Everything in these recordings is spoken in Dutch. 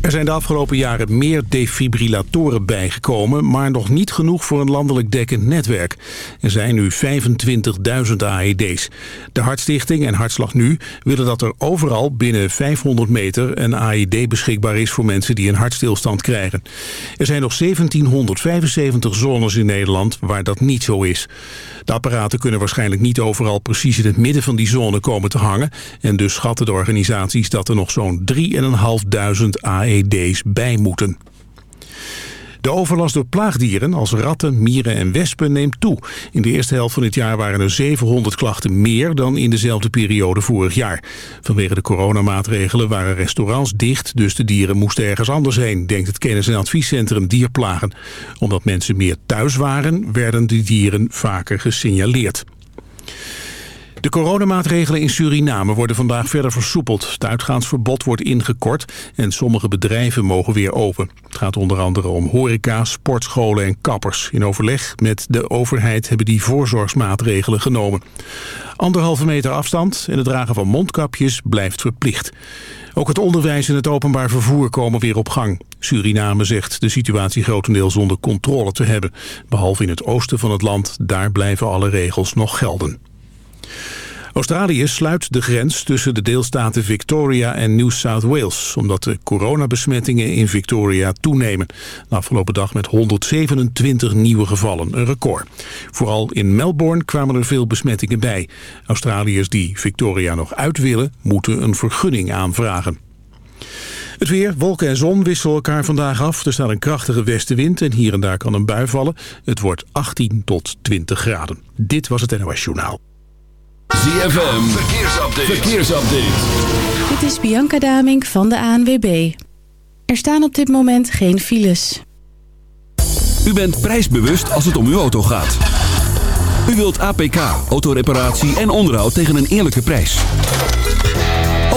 Er zijn de afgelopen jaren meer defibrillatoren bijgekomen... maar nog niet genoeg voor een landelijk dekkend netwerk. Er zijn nu 25.000 AED's. De Hartstichting en Hartslag Nu willen dat er overal binnen 500 meter... een AED beschikbaar is voor mensen die een hartstilstand krijgen. Er zijn nog 1775 zones in Nederland waar dat niet zo is. De apparaten kunnen waarschijnlijk niet overal precies in het midden van die zone komen te hangen... en dus schatten de organisaties dat er nog zo'n 3.500 AED's bij moeten. De overlast door plaagdieren als ratten, mieren en wespen neemt toe. In de eerste helft van dit jaar waren er 700 klachten meer dan in dezelfde periode vorig jaar. Vanwege de coronamaatregelen waren restaurants dicht, dus de dieren moesten ergens anders heen, denkt het kennis- en adviescentrum Dierplagen. Omdat mensen meer thuis waren, werden de dieren vaker gesignaleerd. De coronamaatregelen in Suriname worden vandaag verder versoepeld. Het uitgaansverbod wordt ingekort en sommige bedrijven mogen weer open. Het gaat onder andere om horeca, sportscholen en kappers. In overleg met de overheid hebben die voorzorgsmaatregelen genomen. Anderhalve meter afstand en het dragen van mondkapjes blijft verplicht. Ook het onderwijs en het openbaar vervoer komen weer op gang. Suriname zegt de situatie grotendeels onder controle te hebben. Behalve in het oosten van het land, daar blijven alle regels nog gelden. Australië sluit de grens tussen de deelstaten Victoria en New South Wales... omdat de coronabesmettingen in Victoria toenemen. De afgelopen dag met 127 nieuwe gevallen, een record. Vooral in Melbourne kwamen er veel besmettingen bij. Australiërs die Victoria nog uit willen, moeten een vergunning aanvragen. Het weer, wolken en zon wisselen elkaar vandaag af. Er staat een krachtige westenwind en hier en daar kan een bui vallen. Het wordt 18 tot 20 graden. Dit was het NOS Journaal. ZFM, verkeersupdate. verkeersupdate. Dit is Bianca Damink van de ANWB. Er staan op dit moment geen files. U bent prijsbewust als het om uw auto gaat. U wilt APK, autoreparatie en onderhoud tegen een eerlijke prijs.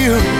you.